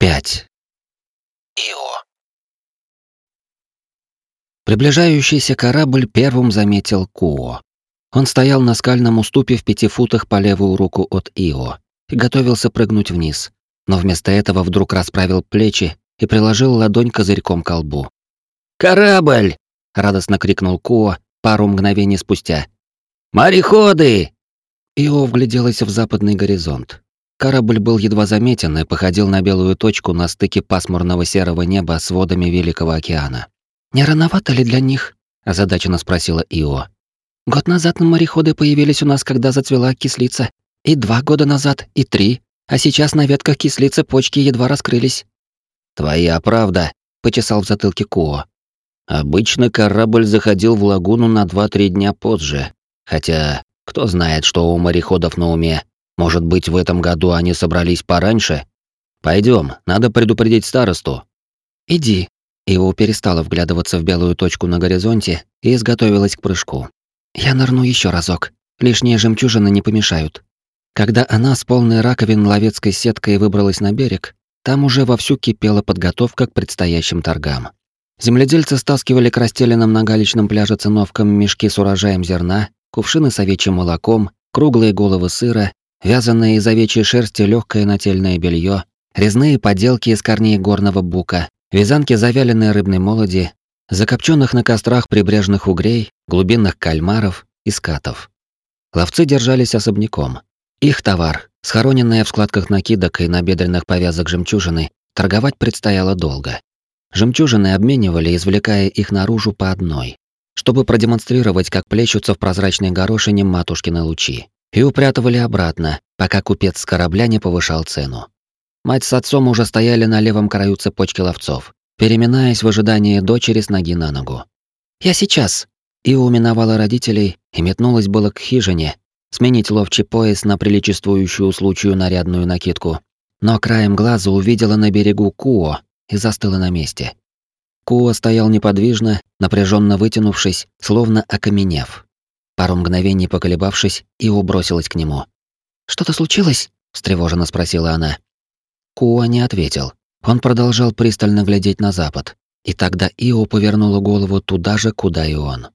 5. Ио. Приближающийся корабль первым заметил Куо. Он стоял на скальном уступе в пяти футах по левую руку от Ио и готовился прыгнуть вниз, но вместо этого вдруг расправил плечи и приложил ладонь козырьком к колбу. «Корабль!» — радостно крикнул Куо пару мгновений спустя. «Мореходы!» Ио вгляделась в западный горизонт. Корабль был едва заметен и походил на белую точку на стыке пасмурного серого неба с водами Великого океана. «Не рановато ли для них?» – озадаченно спросила Ио. «Год назад мореходы появились у нас, когда зацвела кислица. И два года назад, и три. А сейчас на ветках кислицы почки едва раскрылись». «Твоя правда», – почесал в затылке Куо. «Обычно корабль заходил в лагуну на два-три дня позже. Хотя, кто знает, что у мореходов на уме. Может быть, в этом году они собрались пораньше? Пойдем, надо предупредить старосту. Иди. Ио перестала вглядываться в белую точку на горизонте и изготовилась к прыжку. Я нырну еще разок. Лишние жемчужины не помешают. Когда она с полной раковин ловецкой сеткой выбралась на берег, там уже вовсю кипела подготовка к предстоящим торгам. Земледельцы стаскивали к расстеленным на галечном пляже циновкам мешки с урожаем зерна, кувшины с овечьим молоком, круглые головы сыра вязаное из овечьей шерсти легкое нательное белье, резные поделки из корней горного бука, вязанки завяленной рыбной молоди, закопченных на кострах прибрежных угрей, глубинных кальмаров и скатов. Ловцы держались особняком. Их товар, схороненная в складках накидок и набедренных повязок жемчужины, торговать предстояло долго. Жемчужины обменивали, извлекая их наружу по одной, чтобы продемонстрировать, как плещутся в прозрачной горошине матушкины лучи и упрятывали обратно, пока купец с корабля не повышал цену. Мать с отцом уже стояли на левом краю цепочки ловцов, переминаясь в ожидании дочери с ноги на ногу. «Я сейчас!» И уминовала родителей и метнулась было к хижине, сменить ловчий пояс на приличествующую случаю нарядную накидку. Но краем глаза увидела на берегу Куо и застыла на месте. Куо стоял неподвижно, напряженно вытянувшись, словно окаменев. Пару мгновений поколебавшись, Ио бросилась к нему. «Что-то случилось?» — встревоженно спросила она. Куа не ответил. Он продолжал пристально глядеть на запад, и тогда Ио повернула голову туда же, куда и он.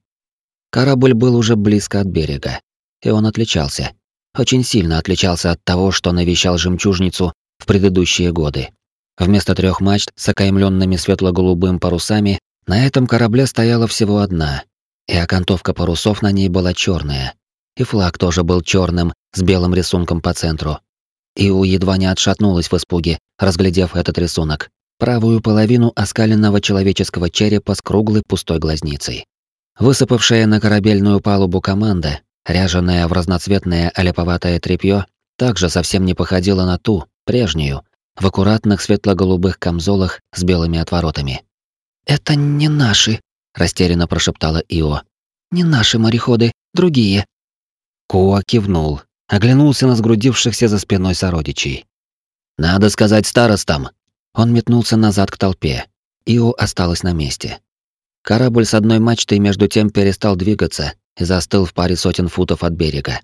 Корабль был уже близко от берега, и он отличался. Очень сильно отличался от того, что навещал жемчужницу в предыдущие годы. Вместо трех мачт с окаймленными светло-голубым парусами на этом корабле стояла всего одна, и окантовка парусов на ней была черная. И флаг тоже был черным, с белым рисунком по центру. Иу едва не отшатнулась в испуге, разглядев этот рисунок. Правую половину оскаленного человеческого черепа с круглой пустой глазницей. Высыпавшая на корабельную палубу команда, ряженая в разноцветное оляповатое тряпье, также совсем не походила на ту, прежнюю, в аккуратных светло-голубых камзолах с белыми отворотами. «Это не наши», растерянно прошептала Ио. Не наши мореходы, другие. Куа кивнул, оглянулся на сгрудившихся за спиной сородичей. Надо сказать старостам. Он метнулся назад к толпе. Ио осталась на месте. Корабль с одной мачтой между тем перестал двигаться и застыл в паре сотен футов от берега.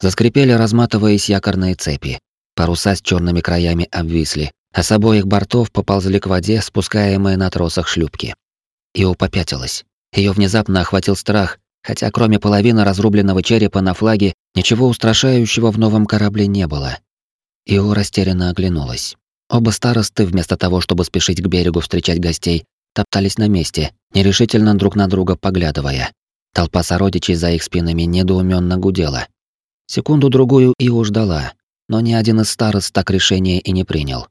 Заскрипели, разматываясь якорные цепи. Паруса с черными краями обвисли, а с обоих бортов поползли к воде, спускаемые на тросах шлюпки. Ио попятилась. Ее внезапно охватил страх, хотя кроме половины разрубленного черепа на флаге ничего устрашающего в новом корабле не было. Ио растерянно оглянулась. Оба старосты, вместо того, чтобы спешить к берегу встречать гостей, топтались на месте, нерешительно друг на друга поглядывая. Толпа сородичей за их спинами недоуменно гудела. Секунду-другую Ио ждала, но ни один из старост так решение и не принял.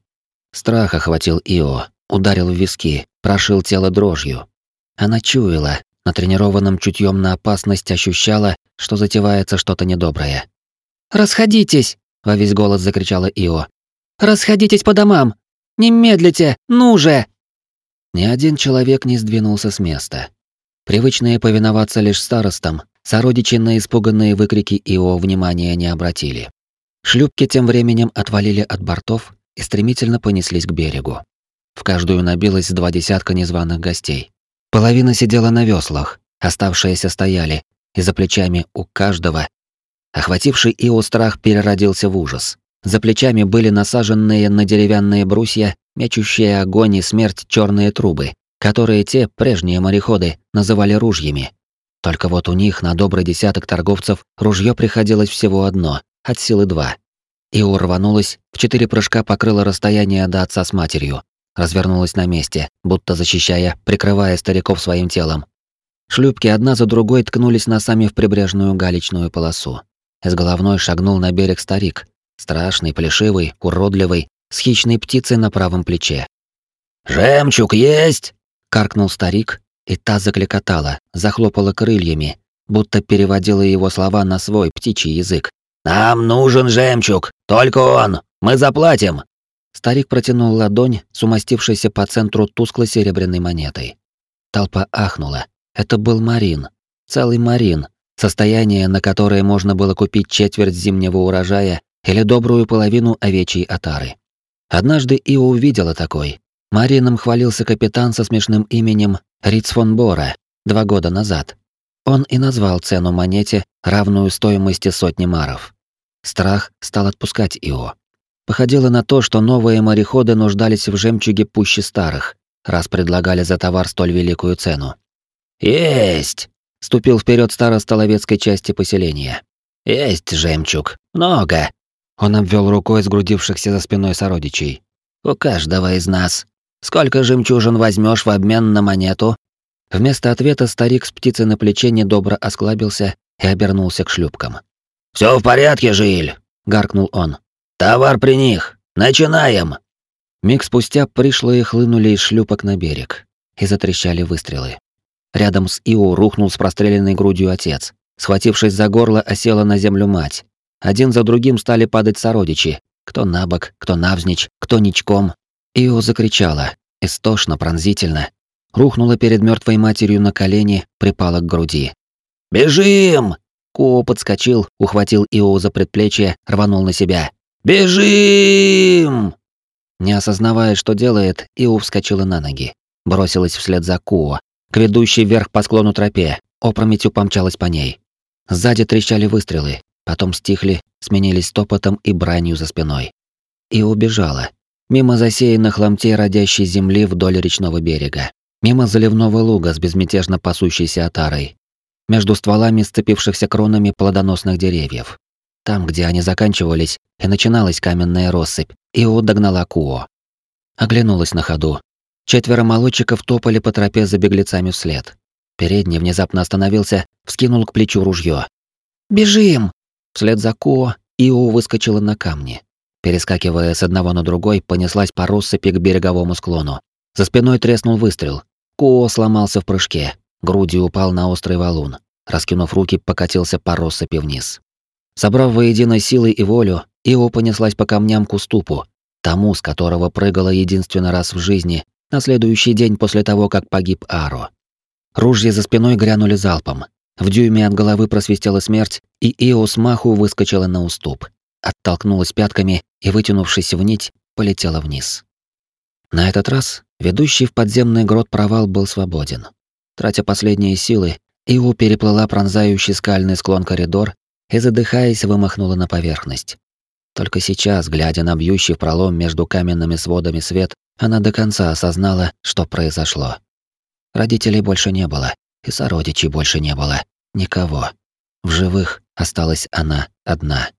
Страх охватил Ио, ударил в виски, прошил тело дрожью. Она чуяла, натренированным чутьем на опасность ощущала, что затевается что-то недоброе. «Расходитесь!» — во весь голос закричала Ио. «Расходитесь по домам! Не медлите! Ну же!» Ни один человек не сдвинулся с места. Привычные повиноваться лишь старостам, сородичи на испуганные выкрики Ио внимания не обратили. Шлюпки тем временем отвалили от бортов и стремительно понеслись к берегу. В каждую набилось два десятка незваных гостей. Половина сидела на веслах, оставшиеся стояли, и за плечами у каждого. Охвативший Ио страх переродился в ужас. За плечами были насаженные на деревянные брусья, мечущие огонь и смерть черные трубы, которые те, прежние мореходы, называли ружьями. Только вот у них на добрый десяток торговцев ружье приходилось всего одно, от силы два. Ио рванулась, в четыре прыжка покрыла расстояние до отца с матерью, развернулась на месте, будто защищая, прикрывая стариков своим телом. Шлюпки одна за другой ткнулись носами в прибрежную галечную полосу. Из головной шагнул на берег старик, страшный, плешивый, уродливый, с хищной птицей на правом плече. «Жемчуг есть?» каркнул старик, и та закликотала, захлопала крыльями, будто переводила его слова на свой птичий язык. «Нам нужен жемчуг! Только он! Мы заплатим!» Старик протянул ладонь с умастившейся по центру тусклой серебряной монетой. Толпа ахнула. Это был марин. Целый марин. Состояние, на которое можно было купить четверть зимнего урожая или добрую половину овечьей отары. Однажды Ио увидела такой, Марином хвалился капитан со смешным именем Риц фон Бора два года назад. Он и назвал цену монете, равную стоимости сотни маров. Страх стал отпускать Ио. Походило на то, что новые мореходы нуждались в жемчуге пуще старых, раз предлагали за товар столь великую цену. «Есть!» — ступил вперед староста ловецкой части поселения. «Есть жемчуг. Много!» Он обвел рукой сгрудившихся за спиной сородичей. «У каждого из нас. Сколько жемчужин возьмешь в обмен на монету?» Вместо ответа старик с птицей на плече недобро осклабился и обернулся к шлюпкам. «Все в порядке, Жиль!» — гаркнул он. «Товар при них! Начинаем!» Миг спустя пришлые хлынули из шлюпок на берег и затрещали выстрелы. Рядом с Ио рухнул с простреленной грудью отец. Схватившись за горло, осела на землю мать. Один за другим стали падать сородичи, кто на бок, кто навзничь, кто ничком, Ио закричала, истошно, пронзительно. Рухнула перед мертвой матерью на колени, припала к груди. «Бежим!» Ко подскочил, ухватил Ио за предплечье, рванул на себя. «Бежим!» Не осознавая, что делает, Ио вскочила на ноги. Бросилась вслед за Куо, к ведущей вверх по склону тропе, опрометью помчалась по ней. Сзади трещали выстрелы, потом стихли, сменились топотом и бранью за спиной. И убежала, Мимо засеянных ломтей родящей земли вдоль речного берега. Мимо заливного луга с безмятежно пасущейся отарой. Между стволами сцепившихся кронами плодоносных деревьев. Там, где они заканчивались, и начиналась каменная россыпь, Ио догнала Куо. Оглянулась на ходу. Четверо молодчиков топали по тропе за беглецами вслед. Передний внезапно остановился, вскинул к плечу ружье. «Бежим!» Вслед за Куо Ио выскочила на камни. Перескакивая с одного на другой, понеслась по россыпи к береговому склону. За спиной треснул выстрел. Куо сломался в прыжке, грудью упал на острый валун. Раскинув руки, покатился по россыпи вниз. Собрав воедино силы и волю, Ио понеслась по камням к уступу, тому, с которого прыгала единственный раз в жизни, на следующий день после того, как погиб Аро. Ружья за спиной грянули залпом. В дюйме от головы просвистела смерть, и Ио с маху выскочила на уступ оттолкнулась пятками и, вытянувшись в нить, полетела вниз. На этот раз ведущий в подземный грот провал был свободен. Тратя последние силы, Иу переплыла пронзающий скальный склон коридор и, задыхаясь, вымахнула на поверхность. Только сейчас, глядя на бьющий пролом между каменными сводами свет, она до конца осознала, что произошло. Родителей больше не было, и сородичей больше не было. Никого. В живых осталась она одна.